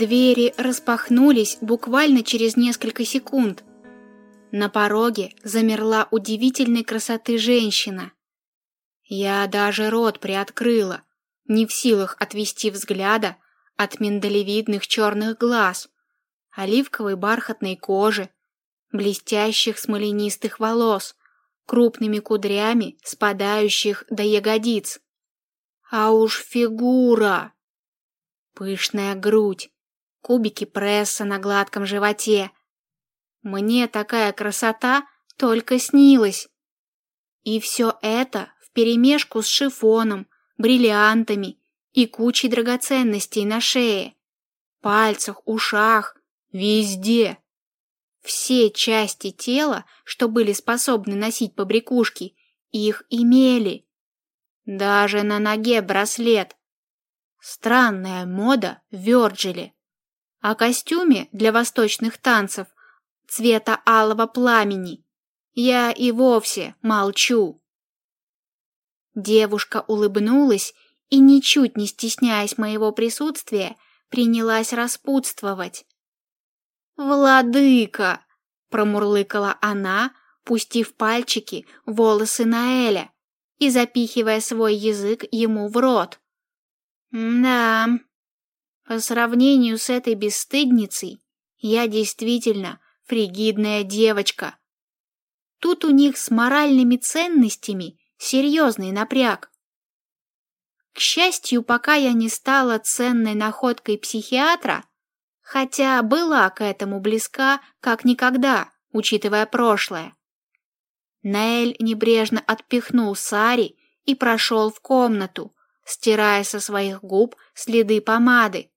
Двери распахнулись буквально через несколько секунд. На пороге замерла удивительной красоты женщина. Я даже рот приоткрыла, не в силах отвести взгляда от миндалевидных черных глаз, оливковой бархатной кожи, блестящих смоленистых волос, крупными кудрями, спадающих до ягодиц. А уж фигура! Пышная грудь, кубики пресса на гладком животе. Мне такая красота только снилась. И все это вперемешку с шифоном, бриллиантами и кучей драгоценностей на шее, пальцах, ушах, везде. Все части тела, что были способны носить побрякушки, их имели. Даже на ноге браслет. Странная мода в Вёрджиле. О костюме для восточных танцев цвета алого пламени я и вовсе молчу. Девушка улыбнулась и, ничуть не стесняясь моего присутствия, принялась распутствовать. «Владыка!» — промурлыкала она, пустив пальчики волосы Наэля и запихивая свой язык ему в рот. «Да, по сравнению с этой бесстыдницей, я действительно фригидная девочка. Тут у них с моральными ценностями серьезный напряг. К счастью, пока я не стала ценной находкой психиатра, хотя была к этому близка как никогда, учитывая прошлое. Наэль небрежно отпихнул Сари и прошел в комнату, стирая со своих губ следы помады.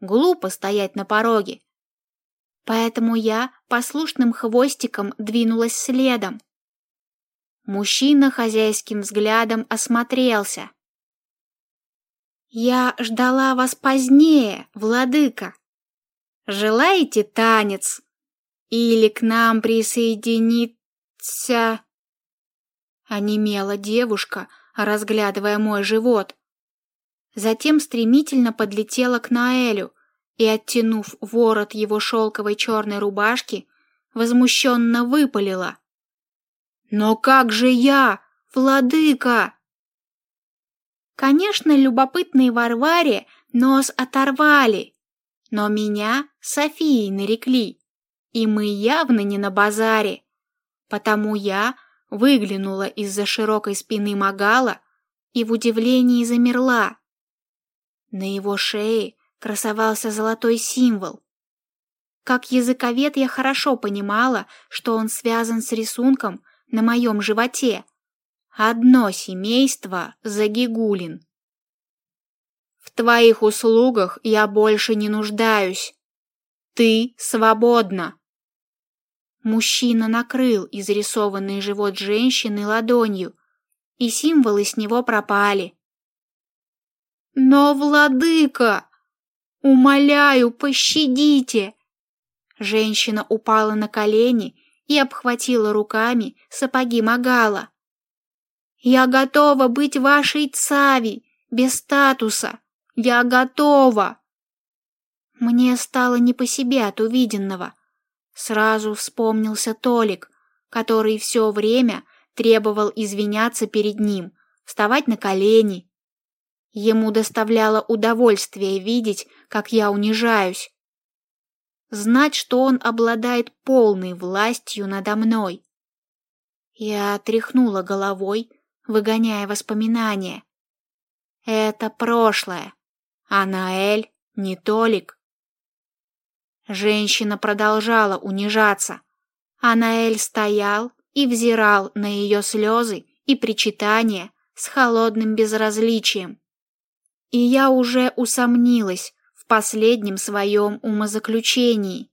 Глупо стоять на пороге. Поэтому я послушным хвостиком двинулась следом. Мужчина хозяйским взглядом осмотрелся. «Я ждала вас позднее, владыка. Желаете танец? Или к нам присоединиться?» Онемела девушка, разглядывая мой живот. Затем стремительно подлетела к Наэлю и, оттянув ворот его шелковой черной рубашки, возмущенно выпалила. «Но как же я, владыка?» Конечно, любопытные Варваре нос оторвали, но меня Софией нарекли, и мы явно не на базаре, потому я выглянула из-за широкой спины Магала и в удивлении замерла. На его шее красовался золотой символ. Как языковед я хорошо понимала, что он связан с рисунком на моем животе. Одно семейство Загигулин. В твоих услугах я больше не нуждаюсь. Ты свободна. Мужчина накрыл изрисованный живот женщины ладонью, и символы с него пропали. Но, владыка, умоляю, пощадите. Женщина упала на колени и обхватила руками сапоги Магала. Я готова быть вашей цави, без статуса. Я готова. Мне стало не по себе от увиденного. Сразу вспомнился Толик, который все время требовал извиняться перед ним, вставать на колени Ему доставляло удовольствие видеть, как я унижаюсь. Знать, что он обладает полной властью надо мной. Я тряхнула головой, выгоняя воспоминания. Это прошлое, а Наэль не Толик. Женщина продолжала унижаться, а Наэль стоял и взирал на ее слезы и причитания с холодным безразличием. И я уже усомнилась в последнем своем умозаключении.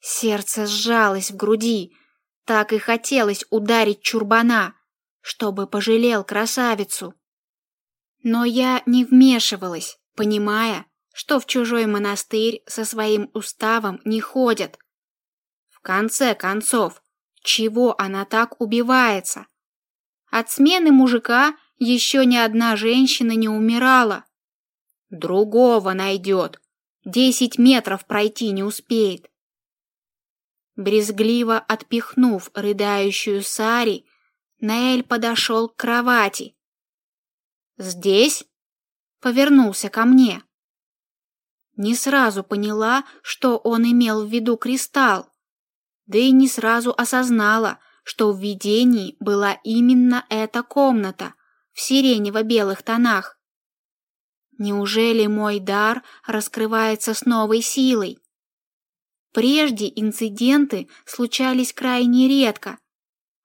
Сердце сжалось в груди, так и хотелось ударить чурбана, чтобы пожалел красавицу. Но я не вмешивалась, понимая, что в чужой монастырь со своим уставом не ходят. В конце концов, чего она так убивается? От смены мужика еще ни одна женщина не умирала. Другого найдет, Десять метров пройти не успеет. Брезгливо отпихнув рыдающую Сари, Наэль подошел к кровати. «Здесь?» — повернулся ко мне. Не сразу поняла, что он имел в виду кристалл, да и не сразу осознала, что в видении была именно эта комната в сиренево-белых тонах. Неужели мой дар раскрывается с новой силой? Прежде инциденты случались крайне редко.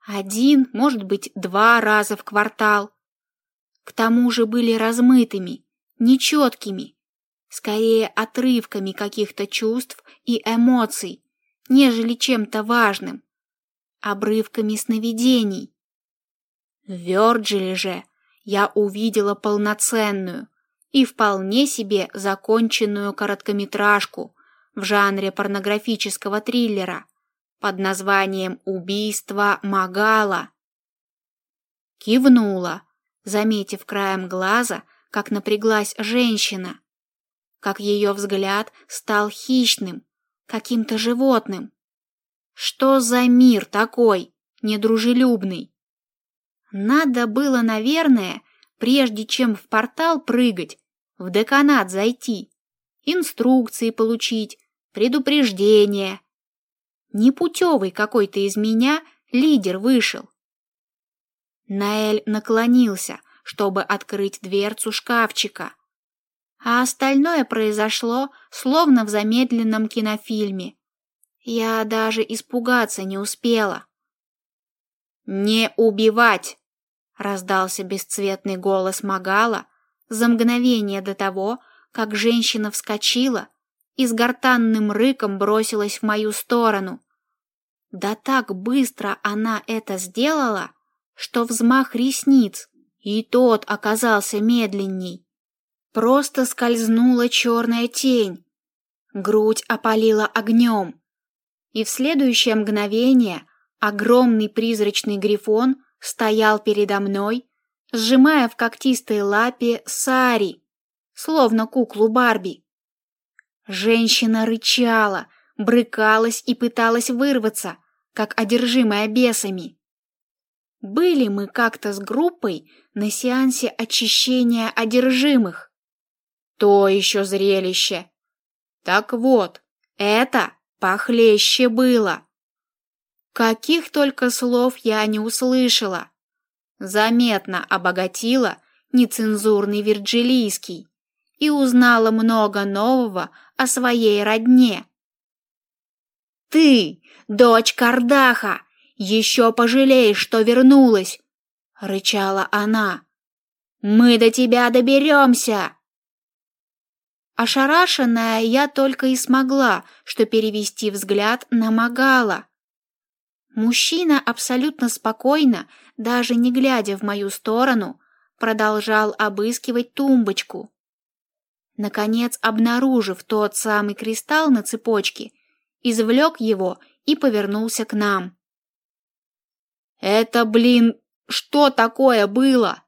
Один, может быть, два раза в квартал. К тому же были размытыми, нечеткими, скорее отрывками каких-то чувств и эмоций, нежели чем-то важным, обрывками сновидений. В Вёрджиле же я увидела полноценную и вполне себе законченную короткометражку в жанре порнографического триллера под названием «Убийство Магала». Кивнула, заметив краем глаза, как напряглась женщина, как ее взгляд стал хищным, каким-то животным. Что за мир такой, недружелюбный? Надо было, наверное, прежде чем в портал прыгать, в деканат зайти, инструкции получить, предупреждение. Непутевый какой-то из меня лидер вышел. Наэль наклонился, чтобы открыть дверцу шкафчика. А остальное произошло, словно в замедленном кинофильме. Я даже испугаться не успела. «Не убивать!» — раздался бесцветный голос Магала за мгновение до того, как женщина вскочила и с гортанным рыком бросилась в мою сторону. Да так быстро она это сделала, что взмах ресниц, и тот оказался медленней. Просто скользнула черная тень, грудь опалила огнем, и в следующее мгновение огромный призрачный грифон стоял передо мной, сжимая в когтистой лапе Сари, словно куклу Барби. Женщина рычала, брыкалась и пыталась вырваться, как одержимая бесами. Были мы как-то с группой на сеансе очищения одержимых. То еще зрелище. Так вот, это похлеще было. Каких только слов я не услышала. Заметно обогатила нецензурный вирджилийский и узнала много нового о своей родне. «Ты, дочь Кардаха, еще пожалеешь, что вернулась!» — рычала она. «Мы до тебя доберемся!» Ошарашенная я только и смогла, что перевести взгляд на Магала. Мужчина абсолютно спокойно, даже не глядя в мою сторону, продолжал обыскивать тумбочку. Наконец, обнаружив тот самый кристалл на цепочке, извлек его и повернулся к нам. «Это, блин, что такое было?»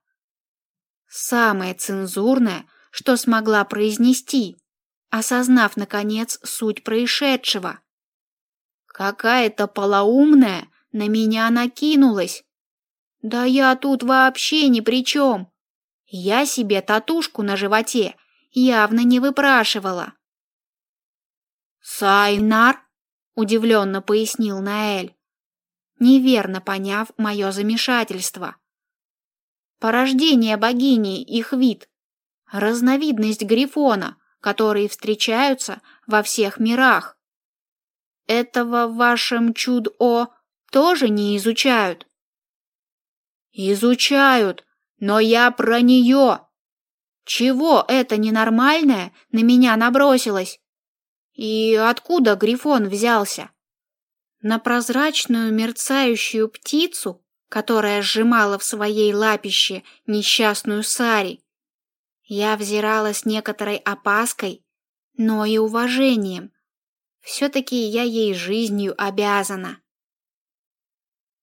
Самое цензурное, что смогла произнести, осознав, наконец, суть происшедшего. Какая-то полоумная на меня накинулась. Да я тут вообще ни при чем. Я себе татушку на животе явно не выпрашивала. «Сайнар?» — удивленно пояснил Наэль, неверно поняв мое замешательство. «Порождение богини их вид, разновидность грифона, которые встречаются во всех мирах. Этого в вашем чуд-о тоже не изучают?» «Изучают, но я про нее!» Чего это ненормальное на меня набросилось? И откуда Грифон взялся? На прозрачную мерцающую птицу, которая сжимала в своей лапище несчастную Сари, я взирала с некоторой опаской, но и уважением. Все-таки я ей жизнью обязана.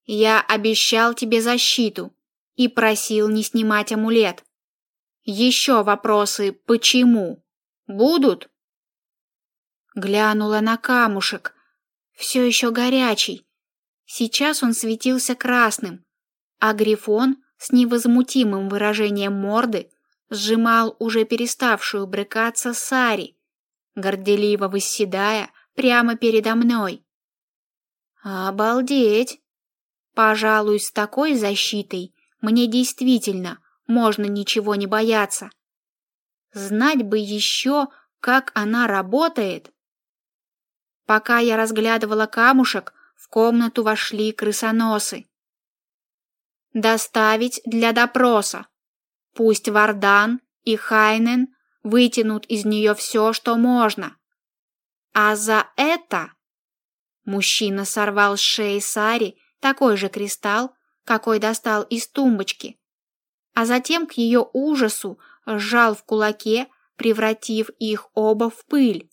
Я обещал тебе защиту и просил не снимать амулет. Еще вопросы «почему» будут? Глянула на камушек, все еще горячий. Сейчас он светился красным, а грифон с невозмутимым выражением морды сжимал уже переставшую брыкаться Сари, горделиво восседая прямо передо мной. Обалдеть! Пожалуй, с такой защитой мне действительно можно ничего не бояться. Знать бы еще, как она работает. Пока я разглядывала камушек, в комнату вошли крысоносы. Доставить для допроса. Пусть Вардан и Хайнен вытянут из нее все, что можно. А за это мужчина сорвал с шеи Сари такой же кристалл, какой достал из тумбочки, а затем к ее ужасу сжал в кулаке, превратив их оба в пыль.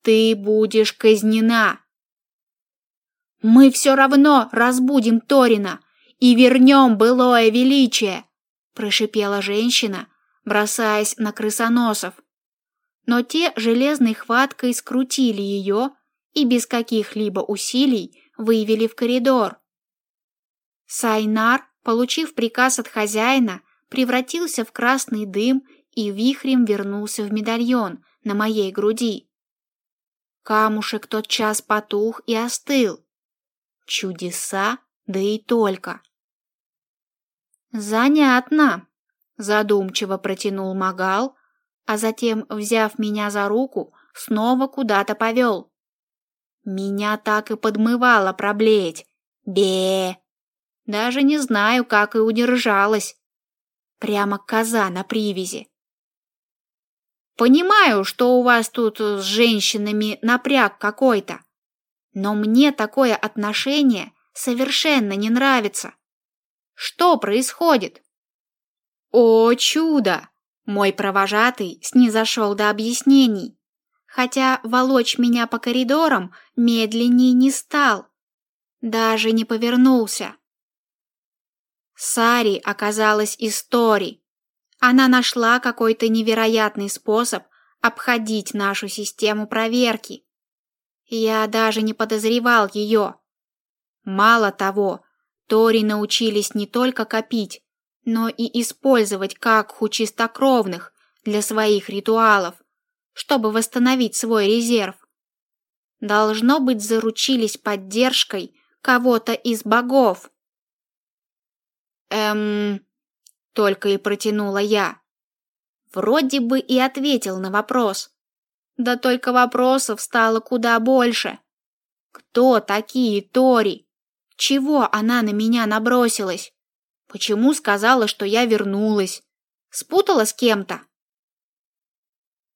Ты будешь казнена. Мы все равно разбудим Торина и вернем былое величие, прошипела женщина, бросаясь на крысоносов. Но те железной хваткой скрутили ее и без каких-либо усилий вывели в коридор. Сайнар, получив приказ от хозяина, превратился в красный дым и вихрем вернулся в медальон на моей груди. Камушек тот час потух и остыл. Чудеса, да и только. Занятно, задумчиво протянул Магал, а затем, взяв меня за руку, снова куда-то повел. Меня так и подмывало проблеять. Бе! Даже не знаю, как и удержалась. Прямо коза на привязи. Понимаю, что у вас тут с женщинами напряг какой-то, но мне такое отношение совершенно не нравится. Что происходит? О, чудо! Мой провожатый снизошел до объяснений, хотя волочь меня по коридорам медленнее не стал, даже не повернулся. Сари оказалась из Тори, она нашла какой-то невероятный способ обходить нашу систему проверки. Я даже не подозревал ее. Мало того, Тори научились не только копить, но и использовать какху чистокровных для своих ритуалов, чтобы восстановить свой резерв. Должно быть, заручились поддержкой кого-то из богов. Эм, только и протянула я. Вроде бы и ответил на вопрос. Да только вопросов стало куда больше. Кто такие Тори? Чего она на меня набросилась? Почему сказала, что я вернулась? Спутала с кем-то?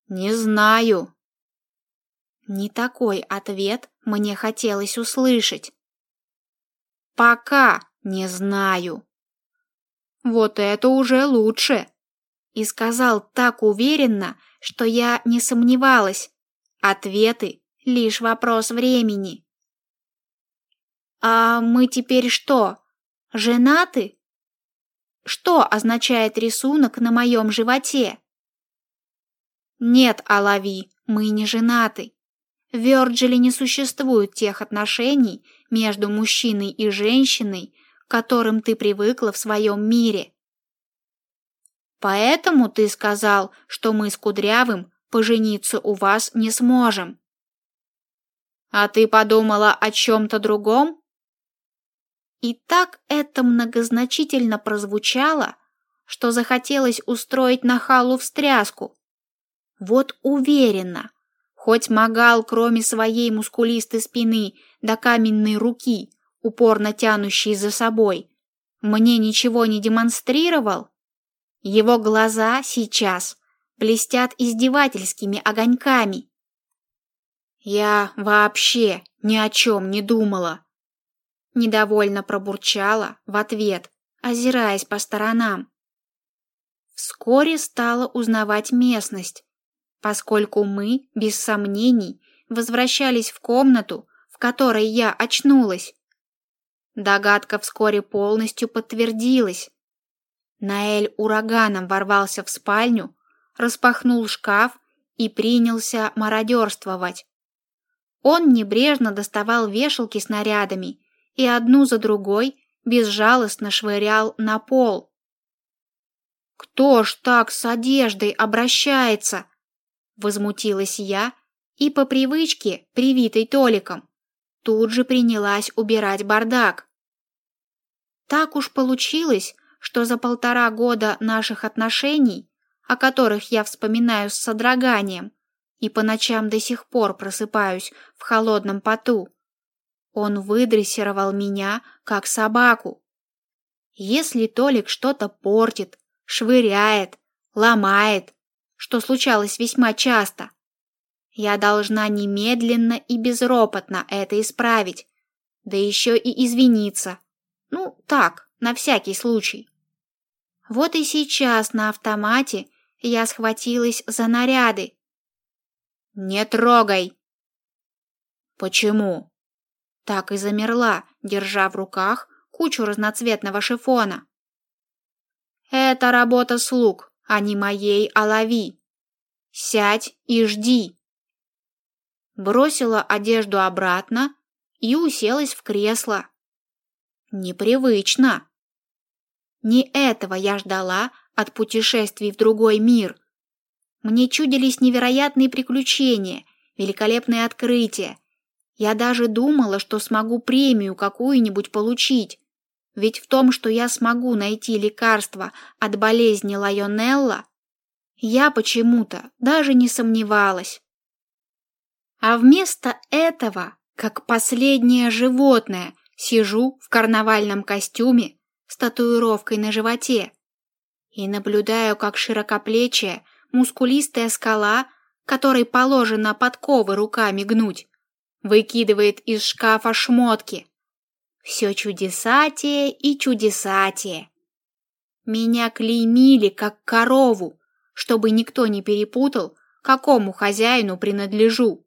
Не знаю. Не такой ответ мне хотелось услышать. Пока не знаю. Вот это уже лучше. И сказал так уверенно, что я не сомневалась. Ответы — лишь вопрос времени. А мы теперь что, женаты? Что означает рисунок на моем животе? Нет, Алави, мы не женаты. В Вёрджиле не существует тех отношений между мужчиной и женщиной, которым ты привыкла в своем мире. Поэтому ты сказал, что мы с Кудрявым пожениться у вас не сможем. А ты подумала о чем-то другом? И так это многозначительно прозвучало, что захотелось устроить нахалу встряску. Вот уверенно, хоть Магал, кроме своей мускулистой спины до каменной руки, упорно тянущий за собой, мне ничего не демонстрировал? Его глаза сейчас блестят издевательскими огоньками. Я вообще ни о чем не думала. Недовольно пробурчала в ответ, озираясь по сторонам. Вскоре стала узнавать местность, поскольку мы, без сомнений, возвращались в комнату, в которой я очнулась. Догадка вскоре полностью подтвердилась. Наэль ураганом ворвался в спальню, распахнул шкаф и принялся мародерствовать. Он небрежно доставал вешалки с нарядами и одну за другой безжалостно швырял на пол. «Кто ж так с одеждой обращается?» Возмутилась я и по привычке, привитой Толиком, тут же принялась убирать бардак. Так уж получилось, что за полтора года наших отношений, о которых я вспоминаю с содроганием и по ночам до сих пор просыпаюсь в холодном поту, он выдрессировал меня как собаку. Если Толик что-то портит, швыряет, ломает, что случалось весьма часто, я должна немедленно и безропотно это исправить, да еще и извиниться. Ну, так, на всякий случай. Вот и сейчас на автомате я схватилась за наряды. «Не трогай!» «Почему?» Так и замерла, держа в руках кучу разноцветного шифона. «Это работа слуг, а не моей Алави. Сядь и жди!» Бросила одежду обратно и уселась в кресло. Непривычно. Не этого я ждала от путешествий в другой мир. Мне чудились невероятные приключения, великолепные открытия. Я даже думала, что смогу премию какую-нибудь получить. Ведь в том, что я смогу найти лекарство от болезни Лайонелла, я почему-то даже не сомневалась. А вместо этого, как последнее животное, сижу в карнавальном костюме с татуировкой на животе и наблюдаю, как широкоплечая, мускулистая скала, которой положено подковы руками гнуть, выкидывает из шкафа шмотки. Все чудесатие и чудесатие. Меня клеймили, как корову, чтобы никто не перепутал, какому хозяину принадлежу.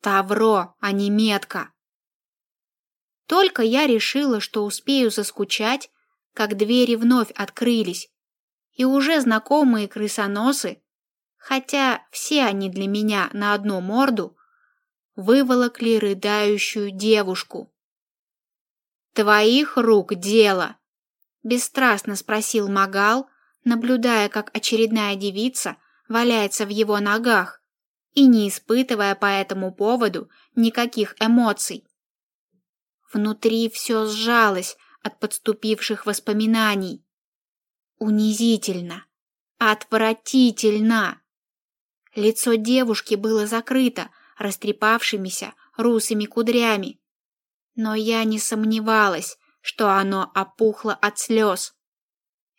Тавро, а не метка. Только я решила, что успею заскучать, как двери вновь открылись, и уже знакомые крысоносы, хотя все они для меня на одну морду, выволокли рыдающую девушку. «Твоих рук дело?» — бесстрастно спросил Магал, наблюдая, как очередная девица валяется в его ногах и не испытывая по этому поводу никаких эмоций. Внутри все сжалось от подступивших воспоминаний. Унизительно, отвратительно. Лицо девушки было закрыто растрепавшимися русыми кудрями, но я не сомневалась, что оно опухло от слез.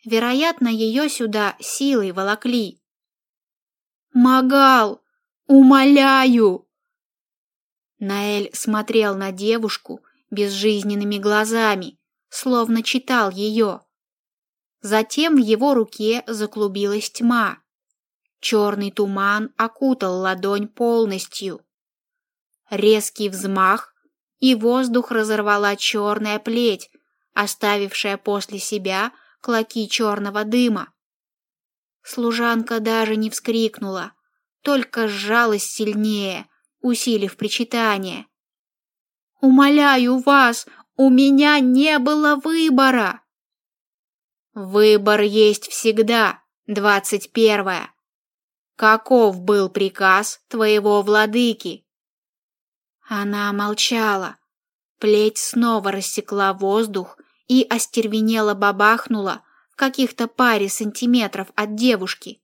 Вероятно, ее сюда силой волокли. «Магал! Умоляю!» Наэль смотрел на девушку безжизненными глазами, словно читал ее. Затем в его руке заклубилась тьма. Черный туман окутал ладонь полностью. Резкий взмах, и воздух разорвала черная плеть, оставившая после себя клоки черного дыма. Служанка даже не вскрикнула, только сжалась сильнее, усилив причитание. «Умоляю вас, у меня не было выбора!» «Выбор есть всегда, двадцать первое. Каков был приказ твоего владыки?» Она молчала. Плеть снова рассекла воздух и остервенело бабахнула в каких-то паре сантиметров от девушки.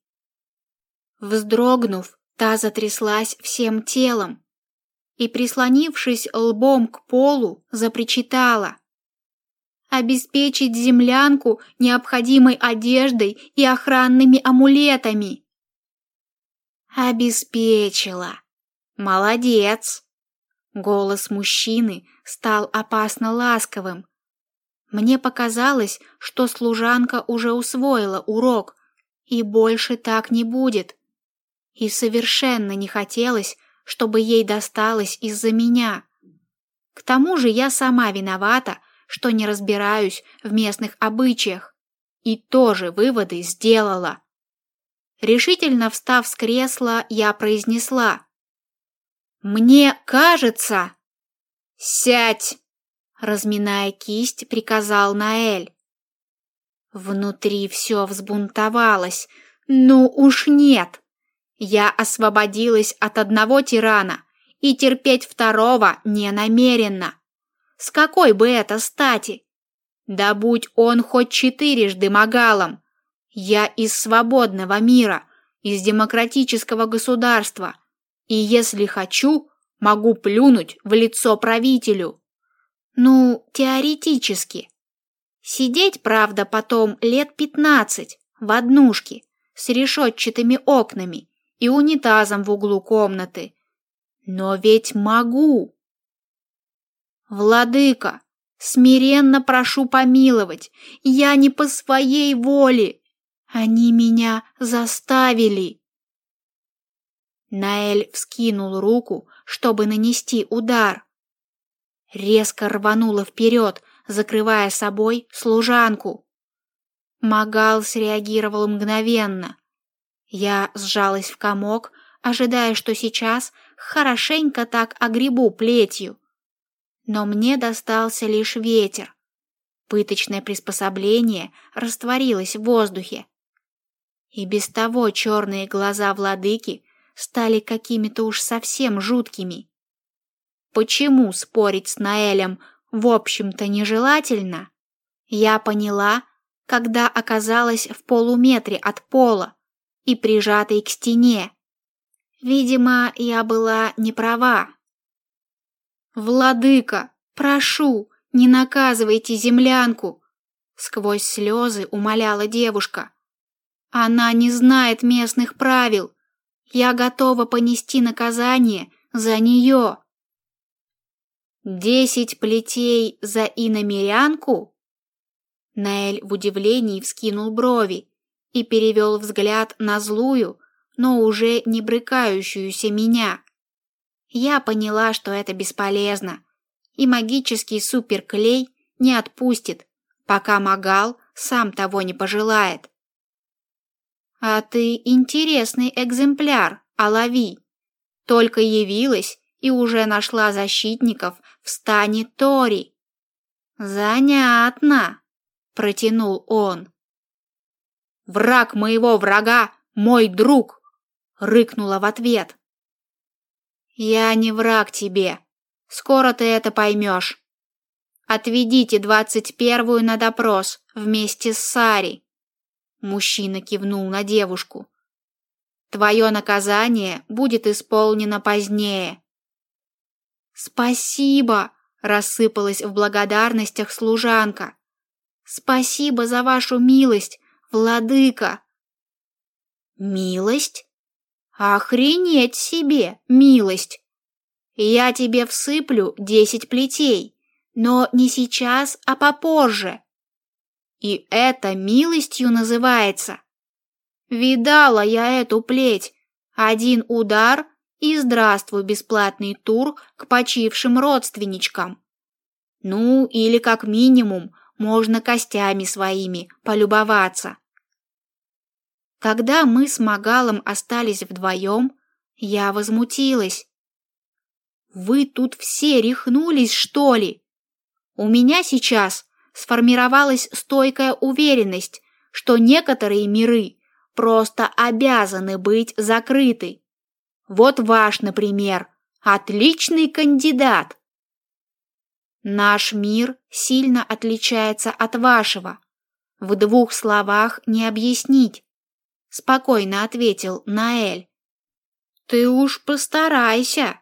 Вздрогнув, та затряслась всем телом, и, прислонившись лбом к полу, запричитала. «Обеспечить землянку необходимой одеждой и охранными амулетами!» «Обеспечила! Молодец!» Голос мужчины стал опасно ласковым. Мне показалось, что служанка уже усвоила урок, и больше так не будет. И совершенно не хотелось, чтобы ей досталось из-за меня. К тому же я сама виновата, что не разбираюсь в местных обычаях, и тоже выводы сделала. Решительно встав с кресла, я произнесла. «Мне кажется...» «Сядь!» Разминая кисть, приказал Наэль. Внутри все взбунтовалось. Ну уж нет. Я освободилась от одного тирана и терпеть второго не намерена. С какой бы это стати? Да будь он хоть четырежды магалом. Я из свободного мира, из демократического государства, и если хочу, могу плюнуть в лицо правителю. Ну, теоретически. Сидеть, правда, потом лет пятнадцать в однушке с решетчатыми окнами и унитазом в углу комнаты. Но ведь могу. Владыка, смиренно прошу помиловать, я не по своей воле. Они меня заставили. Наэль вскинул руку, чтобы нанести удар. Резко рванула вперед, закрывая собой служанку. Магал среагировал мгновенно. Я сжалась в комок, ожидая, что сейчас хорошенько так огребу плетью. Но мне достался лишь ветер. Пыточное приспособление растворилось в воздухе. И без того черные глаза владыки стали какими-то уж совсем жуткими. Почему спорить с Наэлем в общем-то нежелательно, я поняла, когда оказалась в полуметре от пола и прижатой к стене. Видимо, я была не права. «Владыка, прошу, не наказывайте землянку!» Сквозь слезы умоляла девушка. «Она не знает местных правил. Я готова понести наказание за нее». «Десять плетей за иномерянку?» Наэль в удивлении вскинул брови и перевел взгляд на злую, но уже не брыкающуюся меня. Я поняла, что это бесполезно, и магический суперклей не отпустит, пока Магал сам того не пожелает. «А ты интересный экземпляр, Алави. Только явилась и уже нашла защитников в стане Тори. Занятно, протянул он. Враг моего врага мой друг, рыкнула в ответ. Я не враг тебе. Скоро ты это поймешь. Отведите двадцать первую на допрос вместе с Сари. Мужчина кивнул на девушку. Твое наказание будет исполнено позднее. «Спасибо!» — рассыпалась в благодарностях служанка. «Спасибо за вашу милость, владыка!» «Милость? Охренеть себе, милость! Я тебе всыплю десять плетей, но не сейчас, а попозже. И это милостью называется. Видала я эту плеть. Один удар и здравствуй бесплатный тур к почившим родственничкам. Ну, или как минимум можно костями своими полюбоваться. Когда мы с Магалом остались вдвоем, я возмутилась. Вы тут все рехнулись, что ли? У меня сейчас сформировалась стойкая уверенность, что некоторые миры просто обязаны быть закрыты. Вот ваш, например, отличный кандидат. Наш мир сильно отличается от вашего. В двух словах не объяснить, спокойно ответил Наэль. Ты уж постарайся.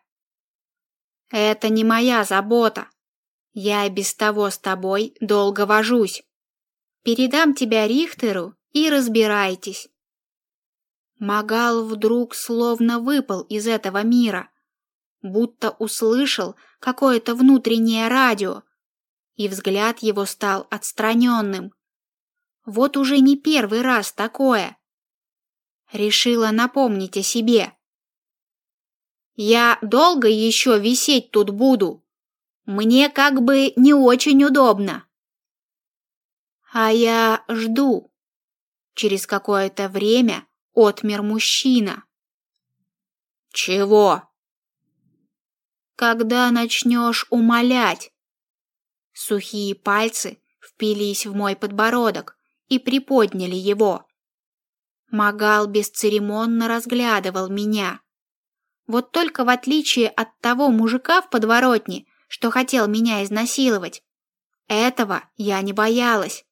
Это не моя забота. Я без того с тобой долго вожусь. Передам тебя Рихтеру и разбирайтесь. Магал вдруг словно выпал из этого мира, будто услышал какое-то внутреннее радио, и взгляд его стал отстраненным. Вот уже не первый раз такое. Решила напомнить о себе. Я долго еще висеть тут буду. Мне как бы не очень удобно. А я жду. Через какое-то время отмер мужчина. Чего? Когда начнешь умолять? Сухие пальцы впились в мой подбородок и приподняли его. Магал бесцеремонно разглядывал меня. Вот только в отличие от того мужика в подворотне, что хотел меня изнасиловать, этого я не боялась.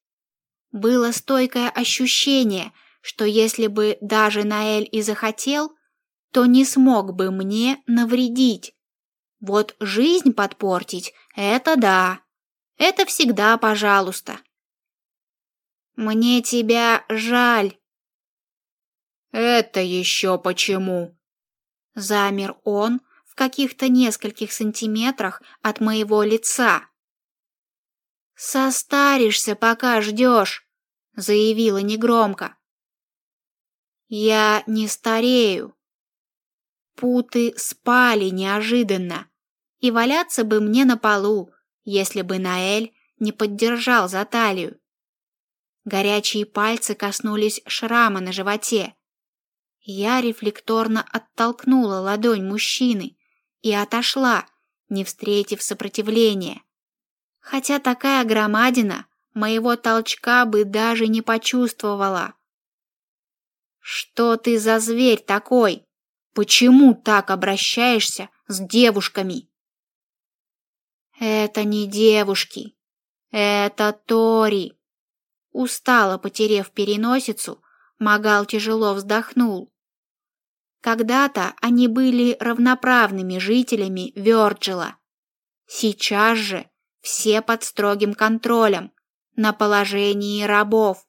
Было стойкое ощущение, что если бы даже Наэль и захотел, то не смог бы мне навредить. Вот жизнь подпортить — это да. Это всегда пожалуйста. Мне тебя жаль. Это еще почему? Замер он каких-то нескольких сантиметрах от моего лица. Состаришься, пока ждешь, заявила негромко. Я не старею. Путы спали неожиданно, и валяться бы мне на полу, если бы Наэль не поддержал за талию. Горячие пальцы коснулись шрама на животе. Я рефлекторно оттолкнула ладонь мужчины и отошла, не встретив сопротивления. Хотя такая громадина моего толчка бы даже не почувствовала. «Что ты за зверь такой? Почему так обращаешься с девушками?» «Это не девушки, это Тори!» Устало потерев переносицу, Магал тяжело вздохнул. Когда-то они были равноправными жителями Вёрджила. Сейчас же все под строгим контролем, на положении рабов.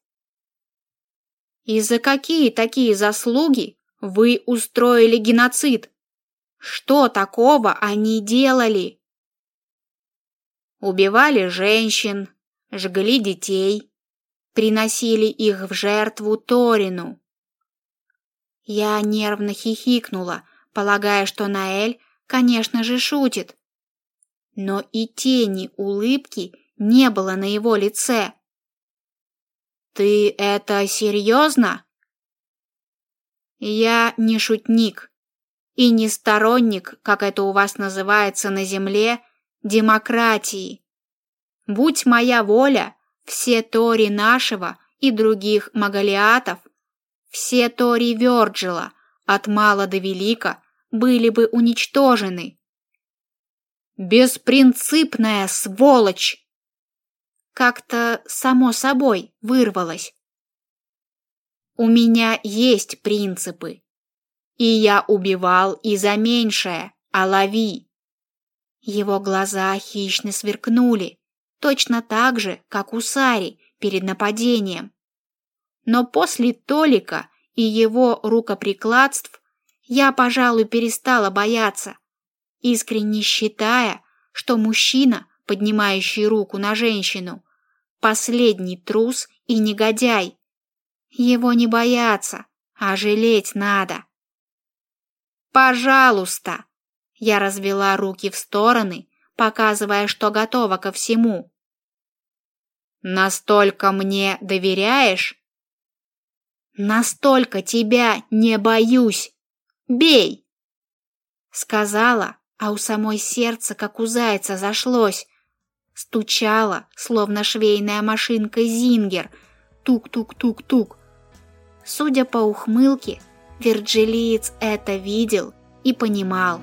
И за какие такие заслуги вы устроили геноцид? Что такого они делали? Убивали женщин, жгли детей, приносили их в жертву Торину. Я нервно хихикнула, полагая, что Наэль, конечно же, шутит. Но и тени улыбки не было на его лице. «Ты это серьезно?» «Я не шутник и не сторонник, как это у вас называется на земле, демократии. Будь моя воля, все Тори нашего и других Магалиатов, все Тори Вёрджила, от мала до велика, были бы уничтожены. Беспринципная сволочь! Как-то само собой вырвалось. У меня есть принципы, и я убивал и за меньшее, а лови. Его глаза хищно сверкнули, точно так же, как у Сари перед нападением. Но после Толика и его рукоприкладств я, пожалуй, перестала бояться, искренне считая, что мужчина, поднимающий руку на женщину, последний трус и негодяй. Его не бояться, а жалеть надо. «Пожалуйста!» Я развела руки в стороны, показывая, что готова ко всему. Настолько мне доверяешь? Настолько тебя не боюсь. Бей! Сказала, а у самой сердце, как у зайца, зашлось. Стучала, словно швейная машинка Зингер. Тук-тук-тук-тук. Судя по ухмылке, Вирджилиец это видел и понимал.